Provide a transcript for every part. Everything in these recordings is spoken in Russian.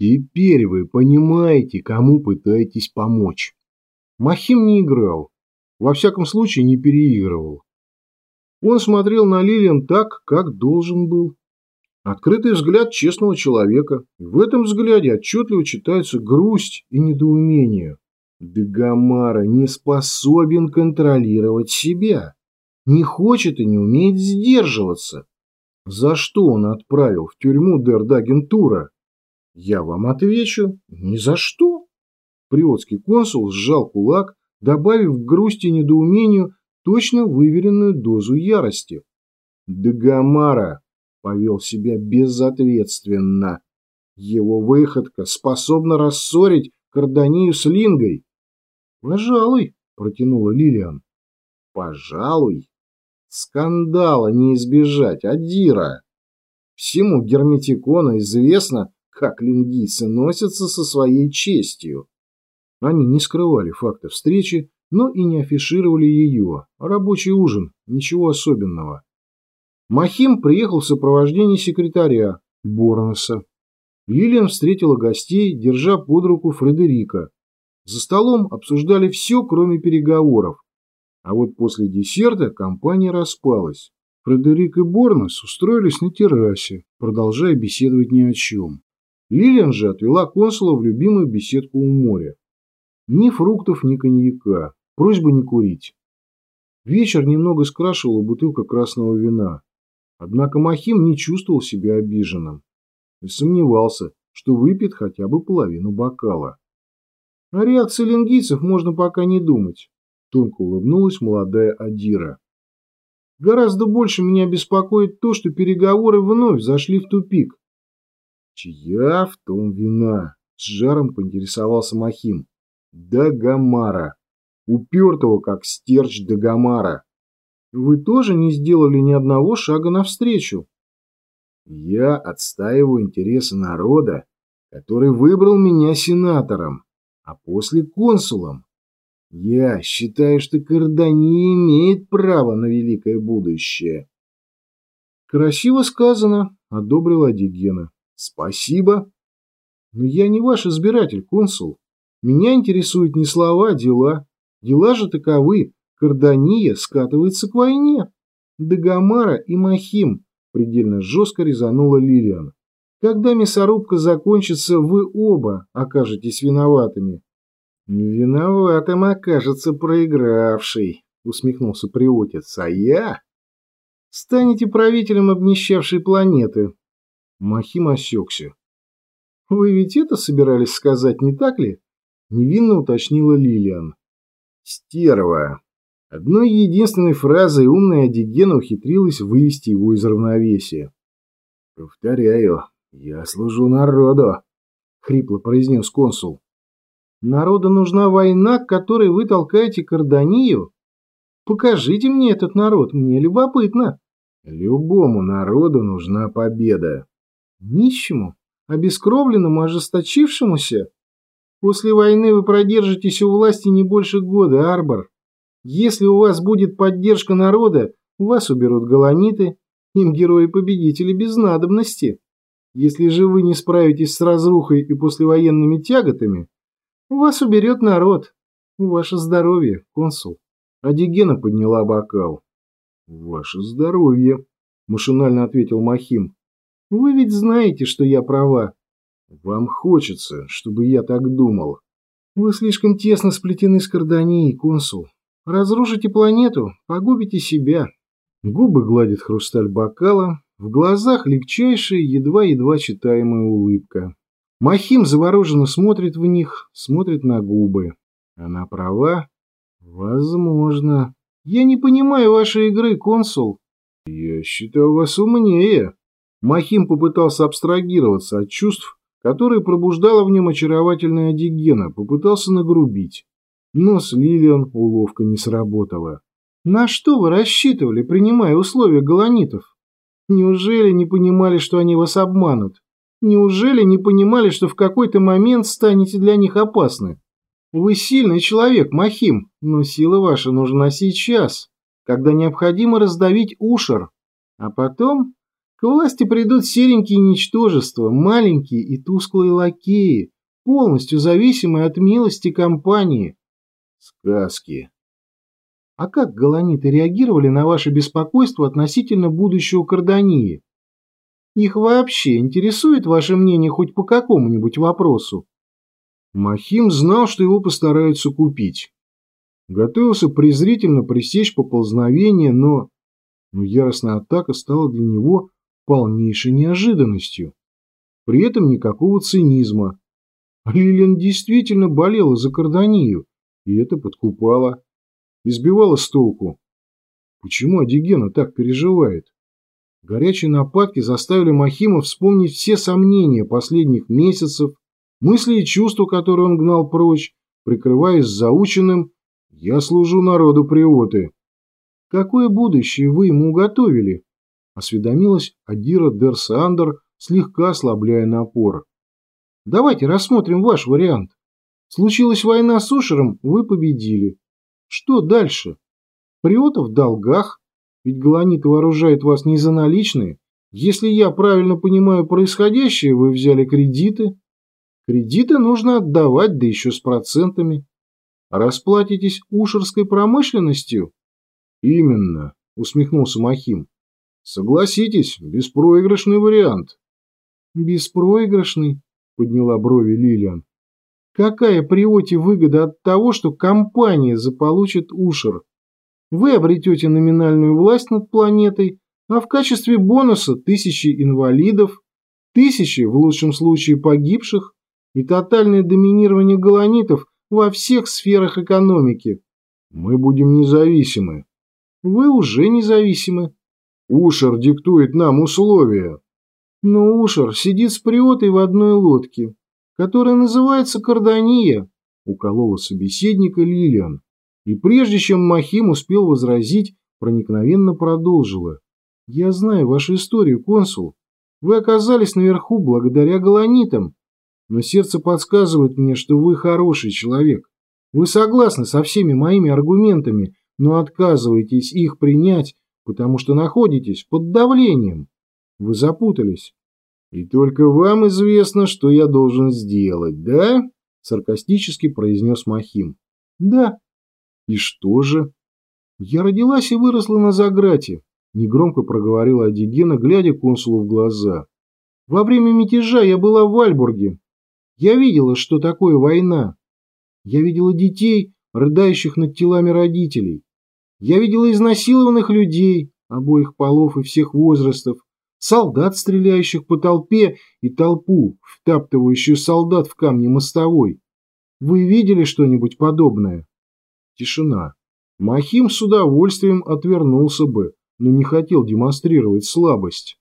Теперь вы понимаете, кому пытаетесь помочь. Махим не играл. Во всяком случае, не переигрывал. Он смотрел на Лилиан так, как должен был. Открытый взгляд честного человека. В этом взгляде отчетливо читаются грусть и недоумение. Дагомара не способен контролировать себя. Не хочет и не умеет сдерживаться. За что он отправил в тюрьму Дердагентура? Я вам отвечу, ни за что. Приотский консул сжал кулак, добавив к грусти и недоумению точно выверенную дозу ярости. Дагомара повел себя безответственно. Его выходка способна рассорить Карданию с Лингой. «Пожалуй», — протянула Лилиан. «Пожалуй. Скандала не избежать, Адира. Всему Герметикона известно, как лингийцы носятся со своей честью. Они не скрывали факта встречи, но и не афишировали ее. Рабочий ужин, ничего особенного. Махим приехал в сопровождении секретаря Борнеса. Лилиан встретила гостей, держа под руку Фредерика. За столом обсуждали все, кроме переговоров. А вот после десерта компания распалась. Фредерик и Борнес устроились на террасе, продолжая беседовать ни о чем. Лилиан же отвела консула в любимую беседку у моря. Ни фруктов, ни коньяка. Просьба не курить. Вечер немного скрашивала бутылка красного вина. Однако Махим не чувствовал себя обиженным и сомневался, что выпьет хотя бы половину бокала. О реакции лингийцев можно пока не думать. Тонко улыбнулась молодая Адира. Гораздо больше меня беспокоит то, что переговоры вновь зашли в тупик. Чья в том вина? С жаром поинтересовался Махим. Дагомара. Упертого, как стерч Дагомара. Вы тоже не сделали ни одного шага навстречу. Я отстаиваю интересы народа, который выбрал меня сенатором, а после консулом. Я считаю, что Кардани имеет право на великое будущее. Красиво сказано, одобрила Дигена. Спасибо. Но я не ваш избиратель, консул. Меня интересуют не слова, а дела. Дела же таковы. Кардания скатывается к войне. Дагомара и Махим предельно жестко резанула Лилиан. Когда мясорубка закончится, вы оба окажетесь виноватыми. Виноватым окажется проигравший, усмехнулся Приотец. А я? Станете правителем обнищавшей планеты. Махим осекся. Вы ведь это собирались сказать, не так ли? Невинно уточнила Лилиан. Стерва. Одной единственной фразой умная Дигена ухитрилась вывести его из равновесия. «Повторяю, я служу народу», — хрипло произнес консул. «Народу нужна война, к которой вы толкаете Карданию? Покажите мне этот народ, мне любопытно». «Любому народу нужна победа». «Нищему? Обескровленному, ожесточившемуся? После войны вы продержитесь у власти не больше года, Арбор. Если у вас будет поддержка народа, вас уберут галаниты, им герои-победители без надобности. Если же вы не справитесь с разрухой и послевоенными тяготами, вас уберет народ. Ваше здоровье, консул. Адигена подняла бокал. Ваше здоровье, машинально ответил Махим. Вы ведь знаете, что я права. Вам хочется, чтобы я так думал. Вы слишком тесно сплетены с Карданией, консул. Разрушите планету, погубите себя. Губы гладит хрусталь бокала, в глазах легчайшая, едва-едва читаемая улыбка. Махим завороженно смотрит в них, смотрит на губы. Она права? Возможно. Я не понимаю вашей игры, консул. Я считаю вас умнее. Махим попытался абстрагироваться от чувств, которые пробуждала в нем очаровательная Дигена, попытался нагрубить. Но с Лилиан уловка не сработала. На что вы рассчитывали, принимая условия галанитов? Неужели не понимали, что они вас обманут? Неужели не понимали, что в какой-то момент станете для них опасны? Вы сильный человек, Махим, но сила ваша нужна сейчас, когда необходимо раздавить Ушер. А потом, К власти придут серенькие ничтожества, маленькие и тусклые лакеи, полностью зависимые от милости компании. Сказки. А как галаниты реагировали на ваше беспокойство относительно будущего Кардании? Их вообще интересует ваше мнение хоть по какому-нибудь вопросу? Махим знал, что его постараются купить. Готовился презрительно пресечь поползновение, но... Но яростная атака стала для него полнейшей неожиданностью. При этом никакого цинизма. Лилиан действительно болела за Карданию, и это подкупало. Избивало с толку. Почему Адигена так переживает? Горячие нападки заставили Махима вспомнить все сомнения последних месяцев, мысли и чувства, которые он гнал прочь, прикрываясь заученным «Я служу народу Приоты». «Какое будущее вы ему уготовили?» – осведомилась Адира Дерсандер, слегка ослабляя напор. «Давайте рассмотрим ваш вариант. Случилась война с Ушером, вы победили. Что дальше? Приота в долгах, ведь Галанит вооружает вас не за наличные. Если я правильно понимаю происходящее, вы взяли кредиты. Кредиты нужно отдавать, да еще с процентами. Расплатитесь ушерской промышленностью? Именно, усмехнулся Махим. Согласитесь, беспроигрышный вариант. Беспроигрышный, подняла брови Лилиан. Какая Приоте выгода от того, что компания заполучит Ушер? Вы обретете номинальную власть над планетой, а в качестве бонуса тысячи инвалидов, тысячи, в лучшем случае, погибших и тотальное доминирование галанитов во всех сферах экономики. Мы будем независимы. Вы уже независимы. Ушер диктует нам условия. Но Ушер сидит с приотой в одной лодке, которая называется Кардания, уколола собеседника Лилиан. И прежде чем Махим успел возразить, проникновенно продолжила. «Я знаю вашу историю, консул. Вы оказались наверху благодаря галанитам, но сердце подсказывает мне, что вы хороший человек. Вы согласны со всеми моими аргументами, но отказываетесь их принять, потому что находитесь под давлением. Вы запутались. И только вам известно, что я должен сделать, да? Саркастически произнес Махим. Да. И что же? Я родилась и выросла на Заграте, негромко проговорила Адигена, глядя консулу в глаза. Во время мятежа я была в Вальбурге, я видела, что такое война. Я видела детей, рыдающих над телами родителей. Я видела изнасилованных людей, обоих полов и всех возрастов, солдат, стреляющих по толпе, и толпу, втаптывающую солдат в камни мостовой. Вы видели что-нибудь подобное? Тишина. Махим с удовольствием отвернулся бы, но не хотел демонстрировать слабость.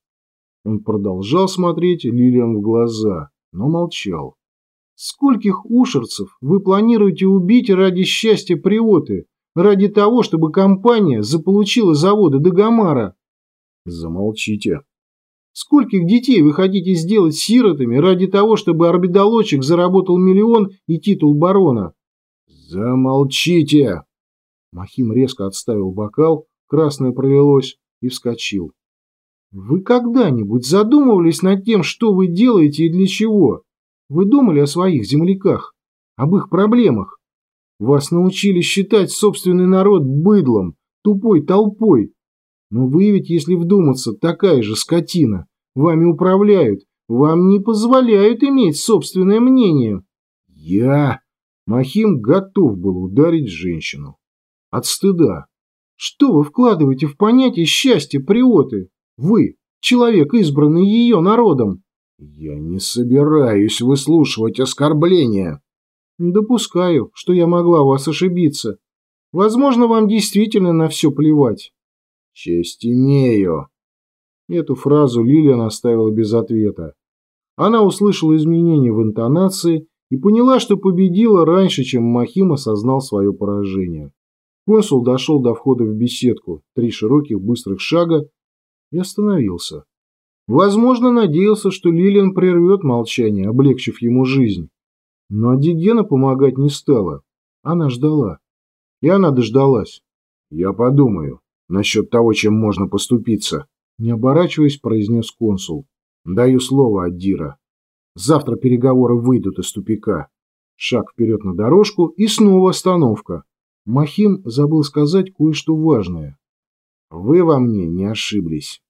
Он продолжал смотреть Лилиан в глаза, но молчал. Скольких ушерцев вы планируете убить ради счастья Приоты, ради того, чтобы компания заполучила заводы Дагомара? Замолчите. Скольких детей вы хотите сделать сиротами ради того, чтобы орбидолочек заработал миллион и титул барона? Замолчите. Махим резко отставил бокал, красное пролилось и вскочил. Вы когда-нибудь задумывались над тем, что вы делаете и для чего? Вы думали о своих земляках, об их проблемах? Вас научили считать собственный народ быдлом, тупой толпой. Но вы ведь, если вдуматься, такая же скотина. Вами управляют, вам не позволяют иметь собственное мнение. Я... Махим готов был ударить женщину. От стыда. Что вы вкладываете в понятие счастья приоты? Вы, человек, избранный ее народом. «Я не собираюсь выслушивать оскорбления». «Допускаю, что я могла вас ошибиться. Возможно, вам действительно на все плевать». «Честь имею». Эту фразу Лилиан оставила без ответа. Она услышала изменения в интонации и поняла, что победила раньше, чем Махим осознал свое поражение. Консул дошел до входа в беседку, три широких быстрых шага, и остановился. Возможно, надеялся, что Лилиан прервет молчание, облегчив ему жизнь. Но Дигена помогать не стала. Она ждала. И она дождалась. Я подумаю насчет того, чем можно поступиться. Не оборачиваясь, произнес консул. Даю слово, Аддира. Завтра переговоры выйдут из тупика. Шаг вперед на дорожку и снова остановка. Махим забыл сказать кое-что важное. Вы во мне не ошиблись.